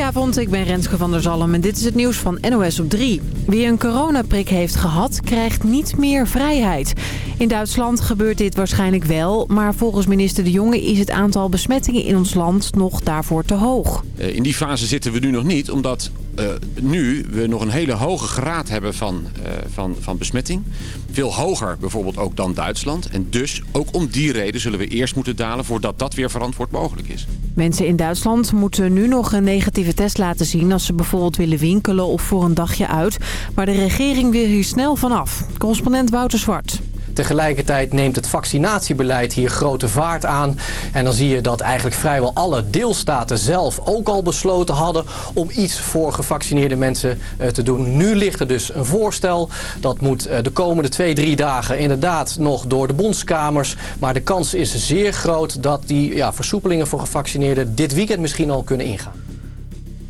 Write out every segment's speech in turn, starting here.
Goedenavond, ik ben Renske van der Zalm en dit is het nieuws van NOS op 3. Wie een coronaprik heeft gehad, krijgt niet meer vrijheid. In Duitsland gebeurt dit waarschijnlijk wel, maar volgens minister De Jonge is het aantal besmettingen in ons land nog daarvoor te hoog. Eh, in die fase zitten we nu nog niet, omdat uh, nu we nog een hele hoge graad hebben van, uh, van, van besmetting. Veel hoger bijvoorbeeld ook dan Duitsland. En dus ook om die reden zullen we eerst moeten dalen voordat dat weer verantwoord mogelijk is. Mensen in Duitsland moeten nu nog een negatieve test laten zien als ze bijvoorbeeld willen winkelen of voor een dagje uit. Maar de regering wil hier snel vanaf. Correspondent Wouter Zwart. Tegelijkertijd neemt het vaccinatiebeleid hier grote vaart aan. En dan zie je dat eigenlijk vrijwel alle deelstaten zelf ook al besloten hadden om iets voor gevaccineerde mensen eh, te doen. Nu ligt er dus een voorstel. Dat moet eh, de komende twee, drie dagen inderdaad nog door de bondskamers. Maar de kans is zeer groot dat die ja, versoepelingen voor gevaccineerden dit weekend misschien al kunnen ingaan.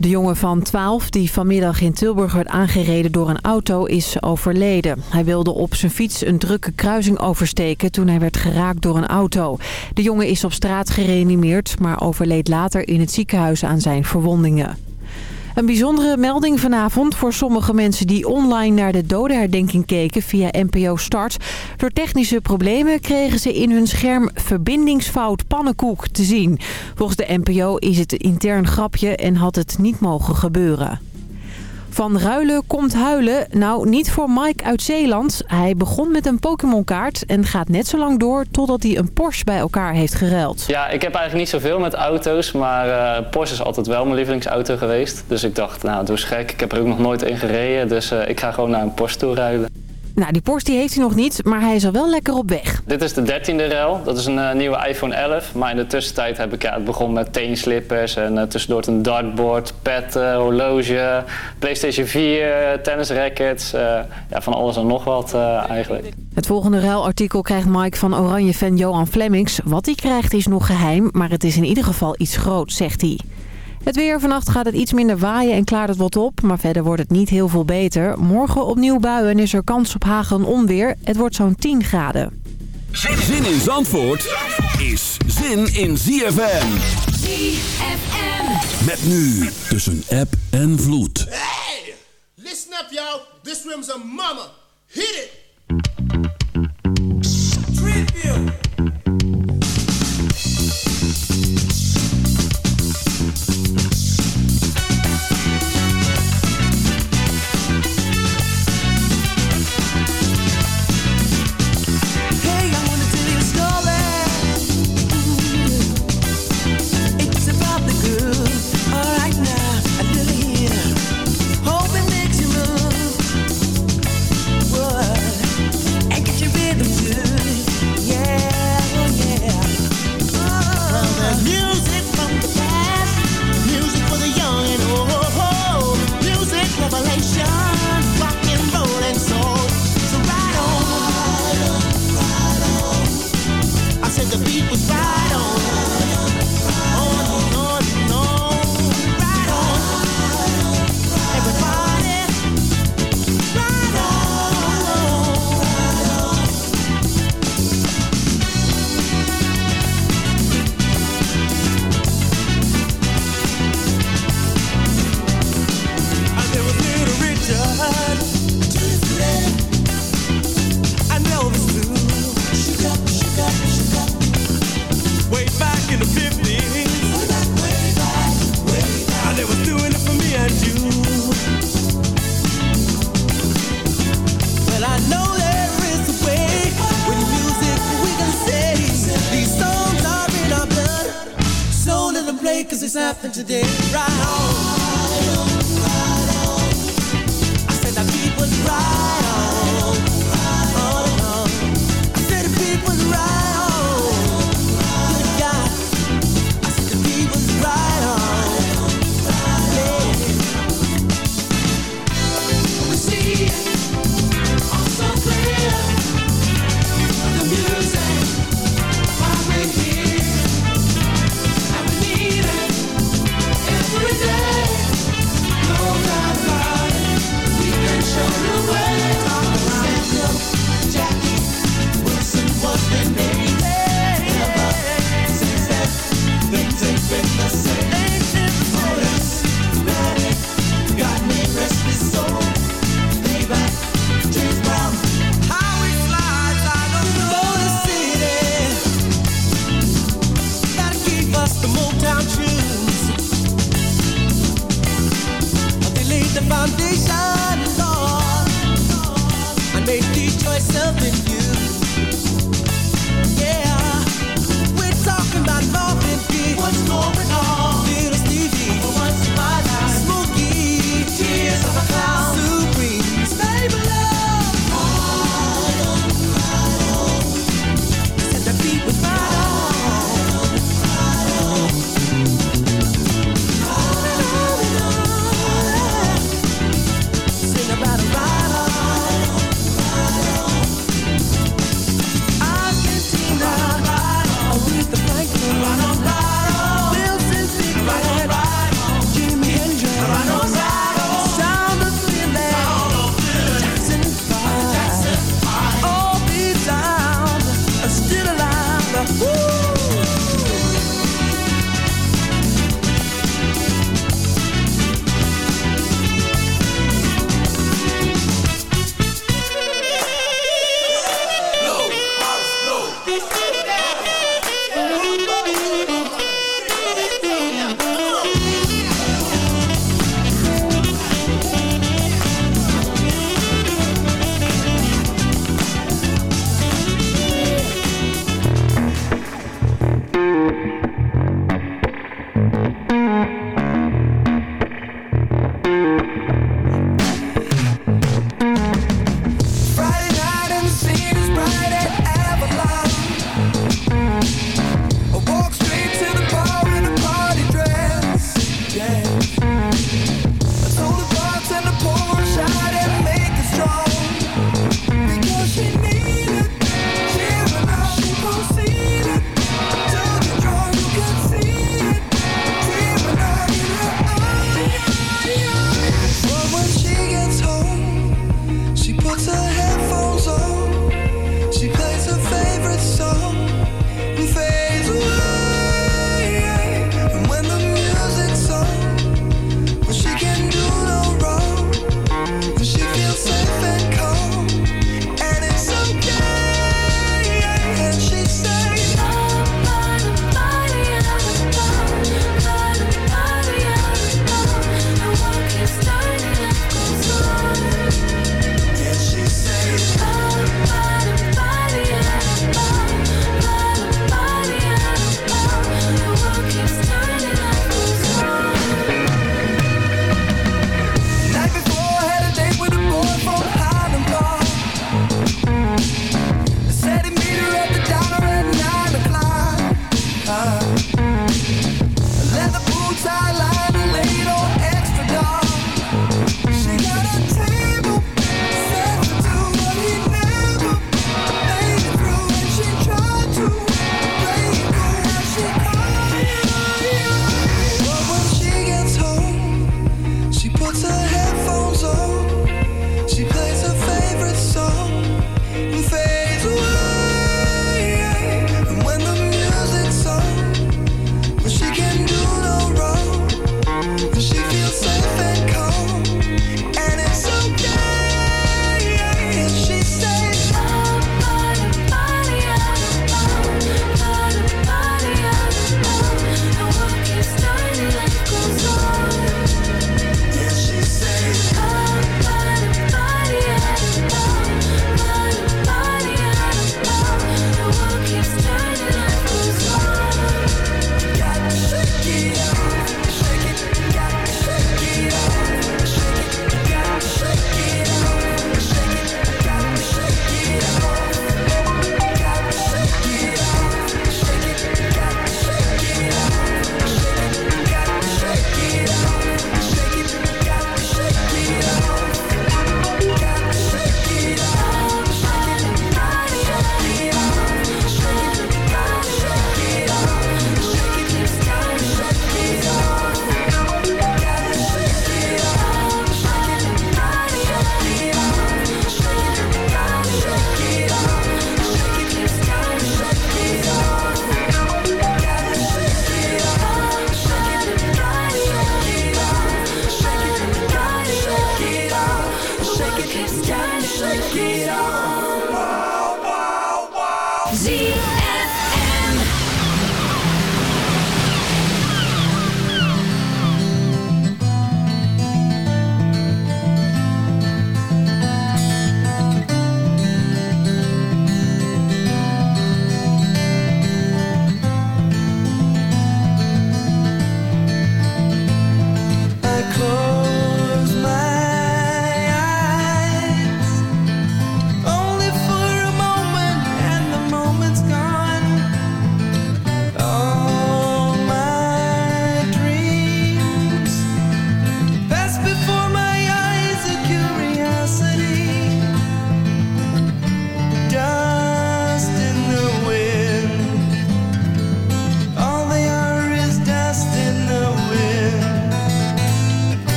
De jongen van 12 die vanmiddag in Tilburg werd aangereden door een auto is overleden. Hij wilde op zijn fiets een drukke kruising oversteken toen hij werd geraakt door een auto. De jongen is op straat gereanimeerd, maar overleed later in het ziekenhuis aan zijn verwondingen. Een bijzondere melding vanavond voor sommige mensen die online naar de dodenherdenking keken via NPO Start. Door technische problemen kregen ze in hun scherm verbindingsfout pannenkoek te zien. Volgens de NPO is het een intern grapje en had het niet mogen gebeuren. Van ruilen komt huilen. Nou, niet voor Mike uit Zeeland. Hij begon met een Pokémon-kaart en gaat net zo lang door totdat hij een Porsche bij elkaar heeft geruild. Ja, ik heb eigenlijk niet zoveel met auto's, maar uh, Porsche is altijd wel mijn lievelingsauto geweest. Dus ik dacht, nou, doe eens gek. Ik heb er ook nog nooit in gereden, dus uh, ik ga gewoon naar een Porsche toe ruilen. Nou, die Porsche die heeft hij nog niet, maar hij is al wel lekker op weg. Dit is de 13e ruil. Dat is een uh, nieuwe iPhone 11. Maar in de tussentijd heb ik ja, het begon met teenslippers en uh, tussendoor een dartboard, pet, uh, horloge, PlayStation 4, tennisrackets. ja, van alles en nog wat eigenlijk. Het volgende ruilartikel krijgt Mike van Oranje-fan Johan Flemmings. Wat hij krijgt is nog geheim, maar het is in ieder geval iets groots, zegt hij. Het weer. Vannacht gaat het iets minder waaien en klaart het wat op. Maar verder wordt het niet heel veel beter. Morgen opnieuw buien en is er kans op hagel en onweer. Het wordt zo'n 10 graden. Zin in Zandvoort is zin in ZFM. ZFM. Met nu tussen app en vloed. Hey! Listen up, y'all. This room's a mama. Hit it!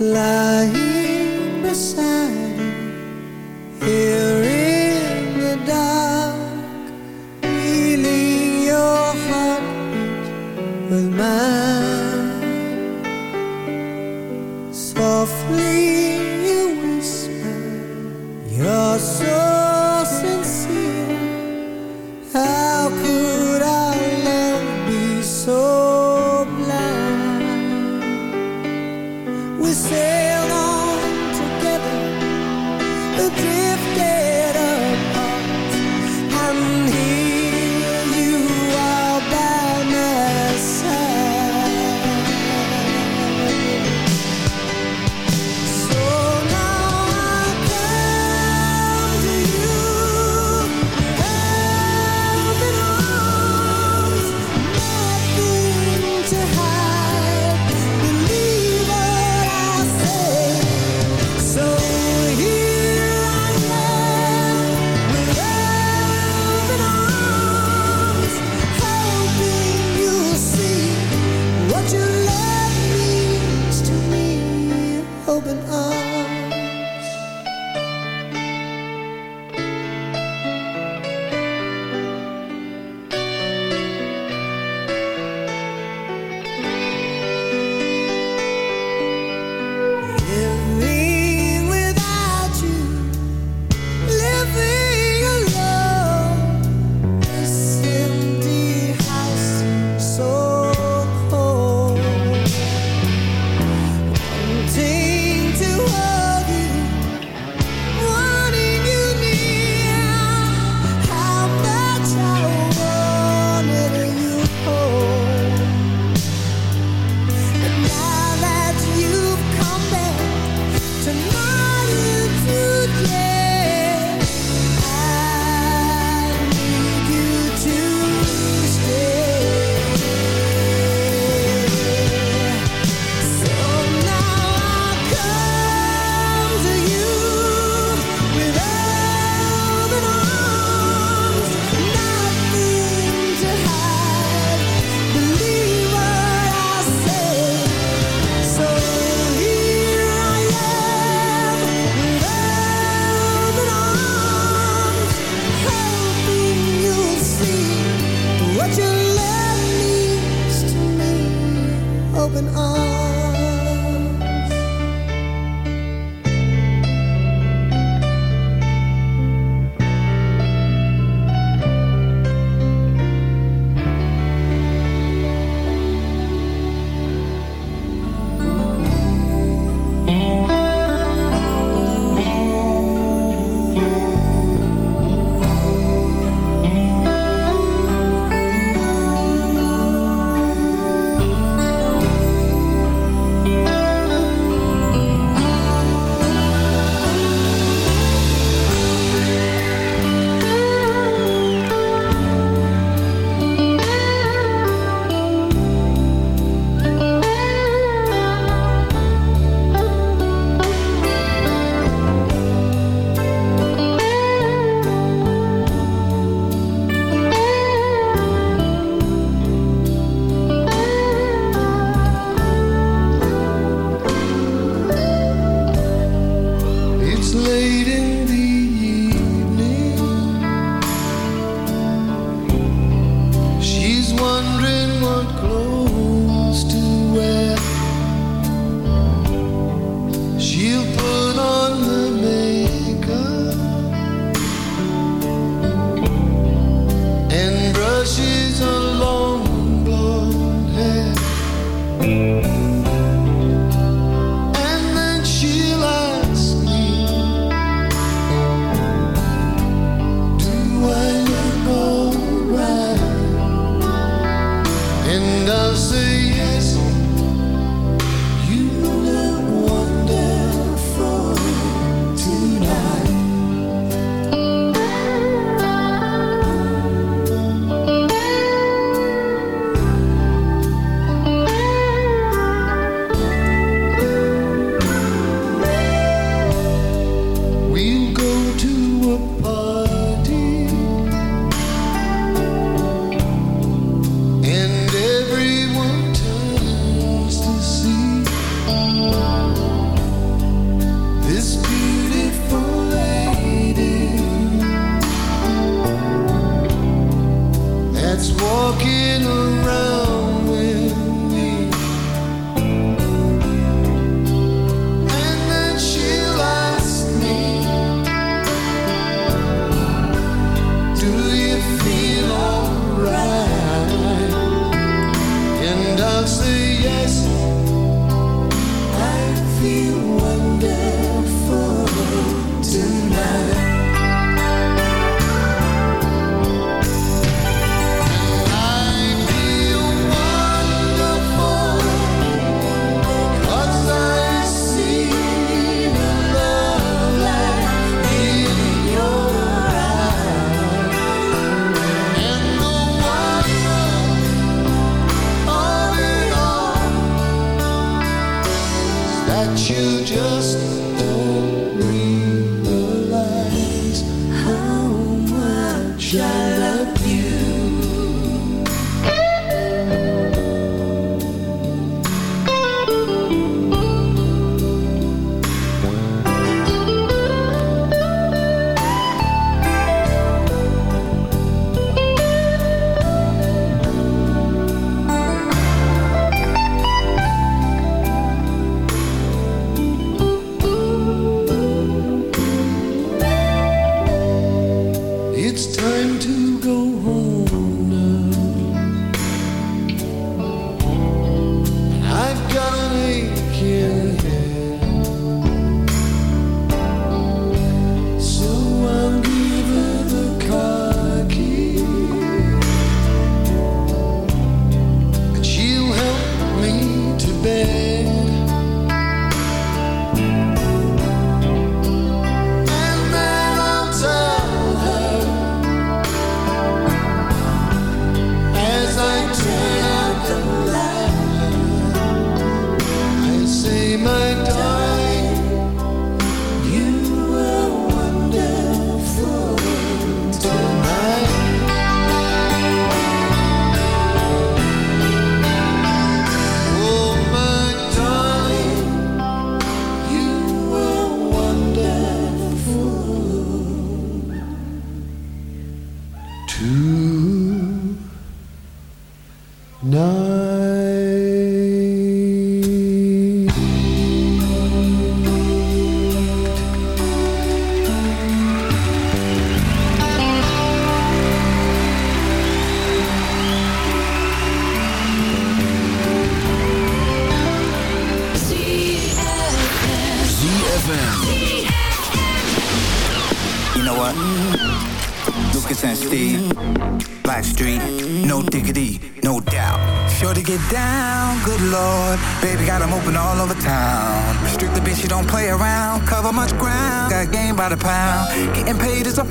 lying beside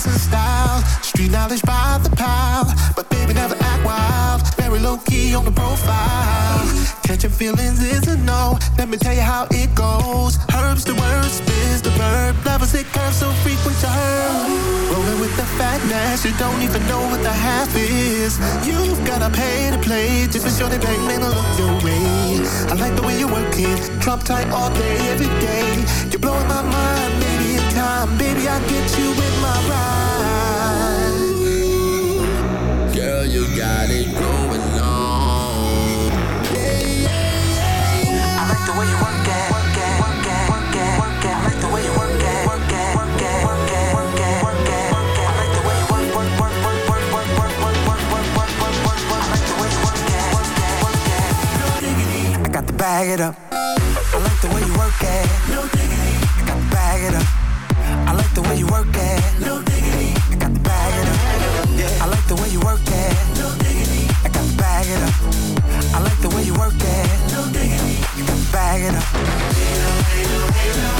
class and style, street knowledge by the pile. But baby, never act wild, very low key on the profile. Catching feelings is a no. Let me tell you how it goes. Herbs the word, spins the verb. Levels it curves so frequent to her. Rolling with the fatness, you don't even know what the half is. You've gotta pay to play, just be sure they bang, man, I look your way. I like the way you work it, drop tight all day, every day. You're blowing my mind, time, baby, I'll get you with my ride. Girl, you got it going on. Yeah, yeah, yeah. I like the way you work it. I the bag it up. I like the way you work it. No diggity. I got to bag it up the way you work it. No diggity. I got the bag it up. Yeah. I like the way you work it. No diggity. I got the bag it up. I like the way you work it. No diggity. You got the bag it up.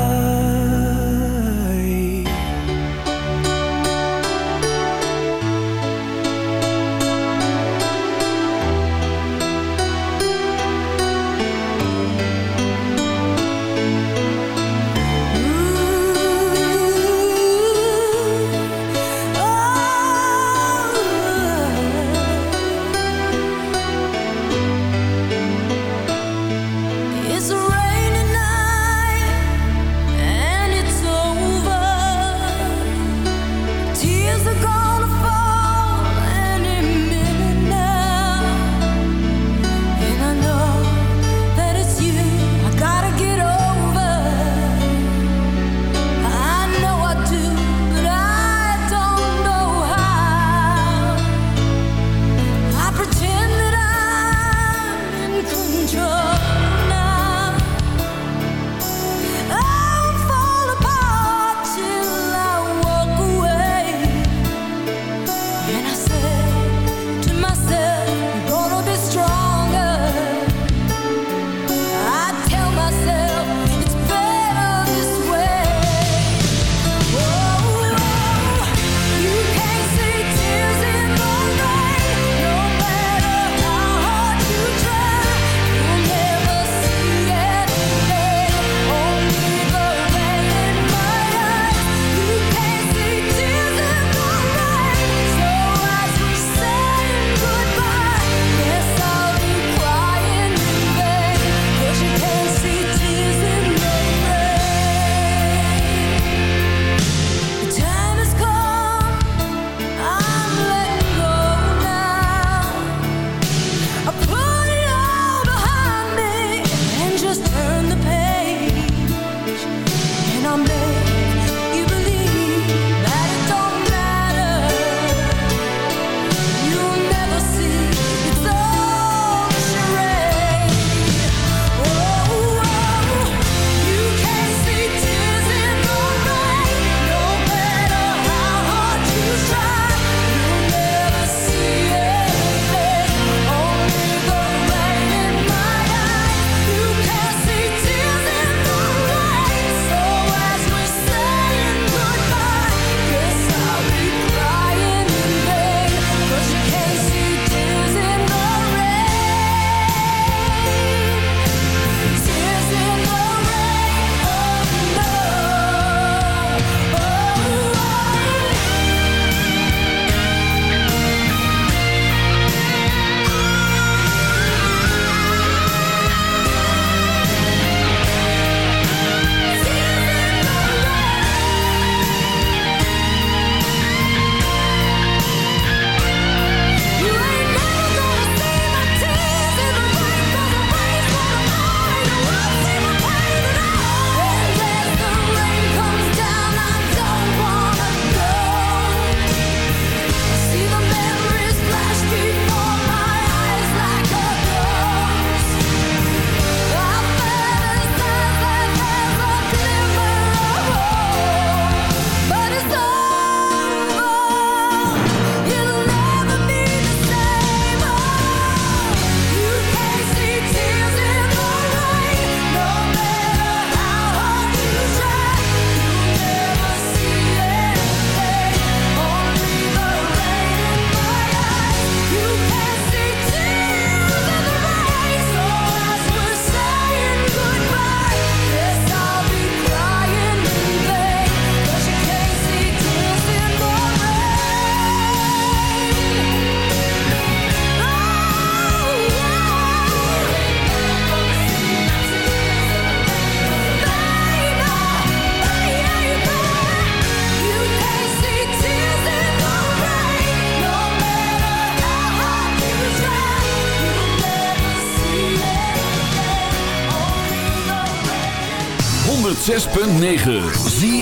ZFM.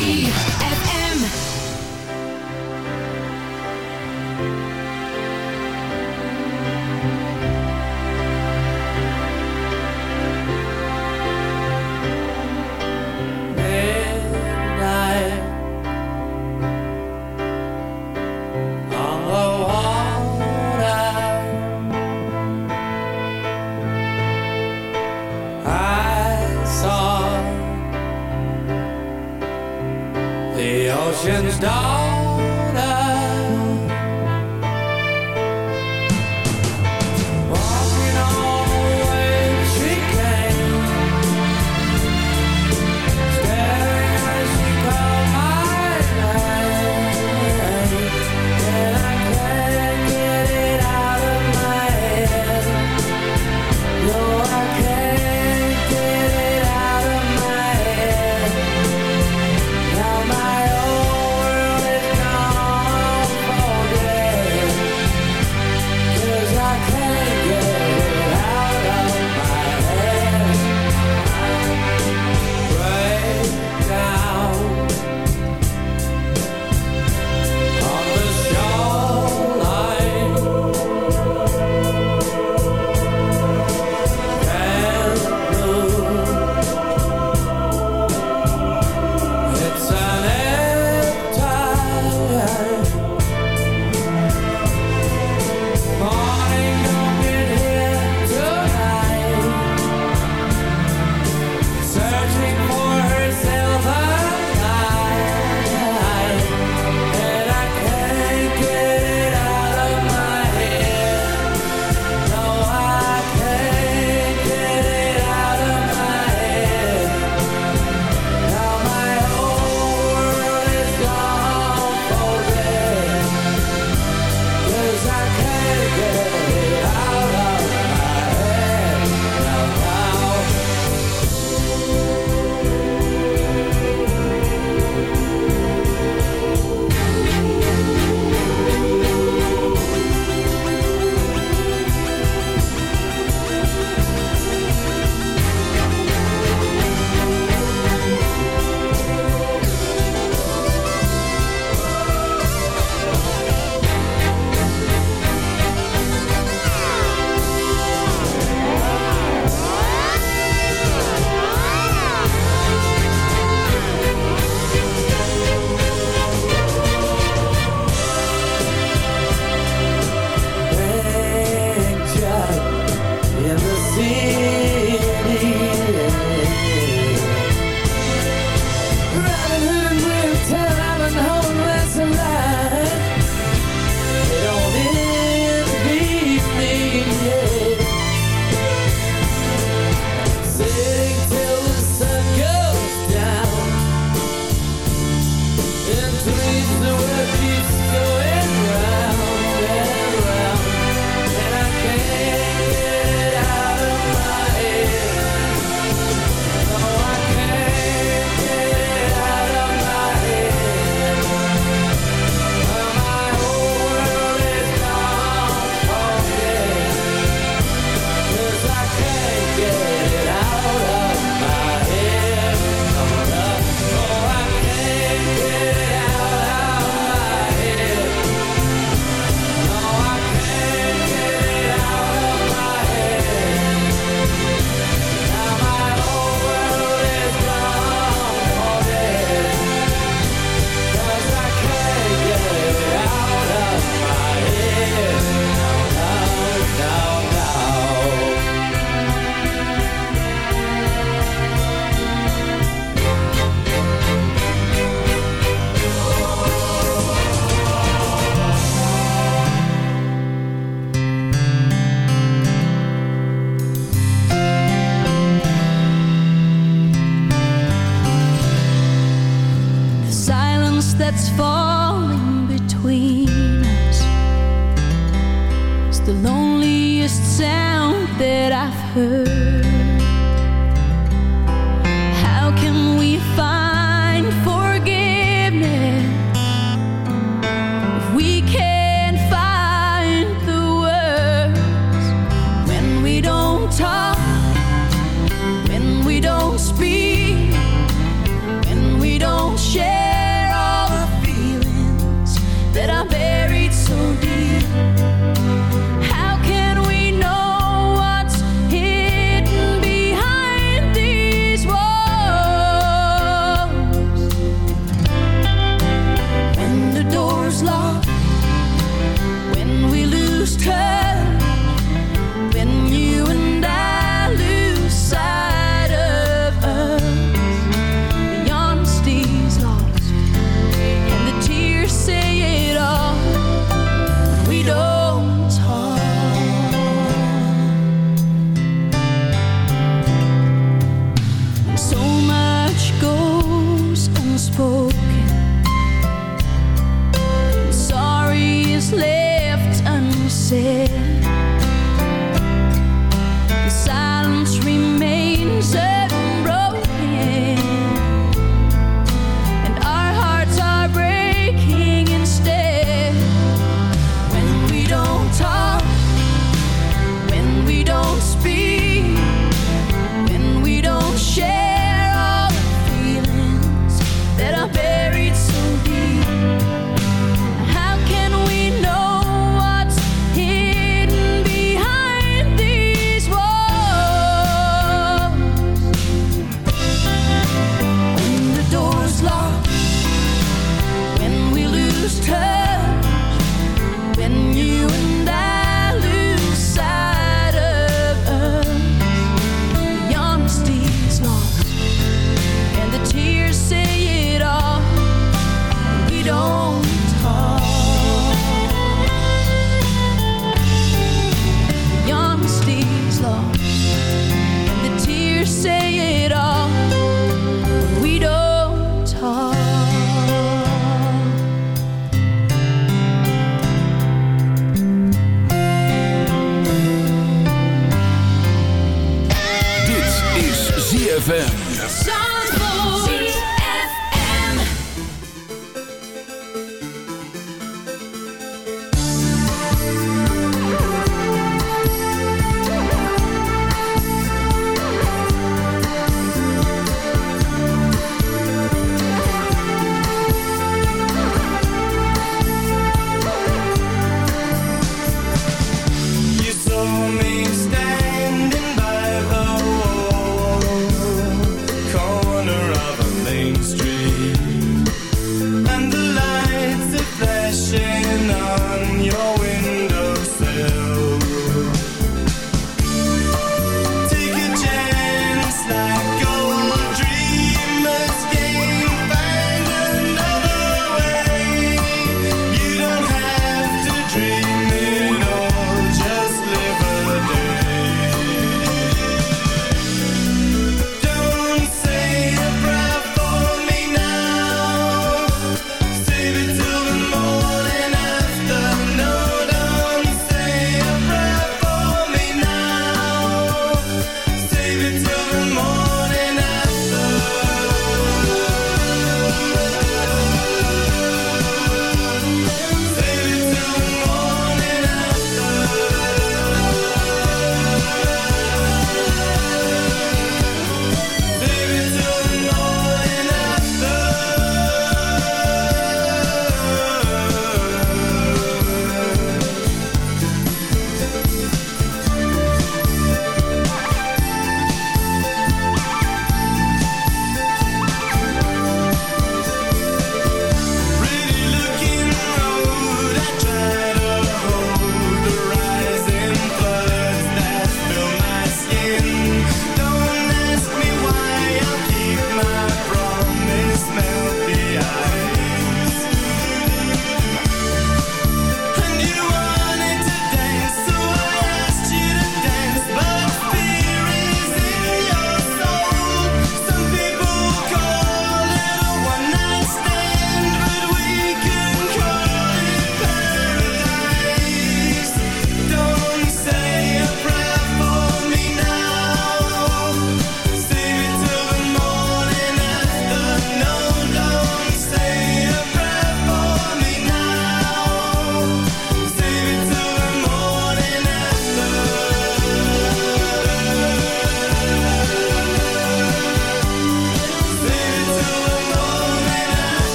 midnight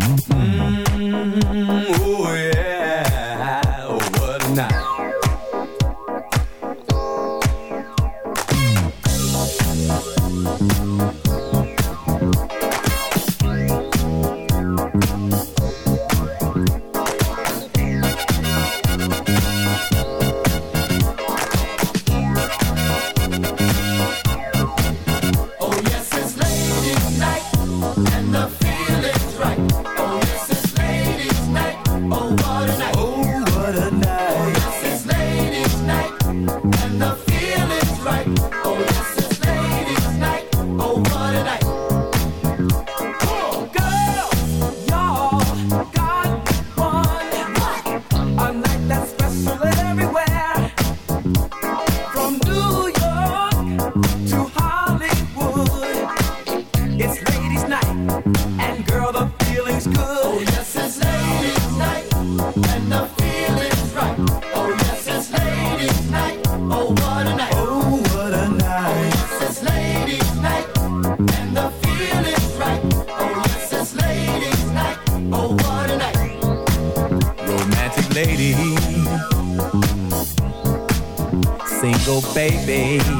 Mm, oh yeah. Baby.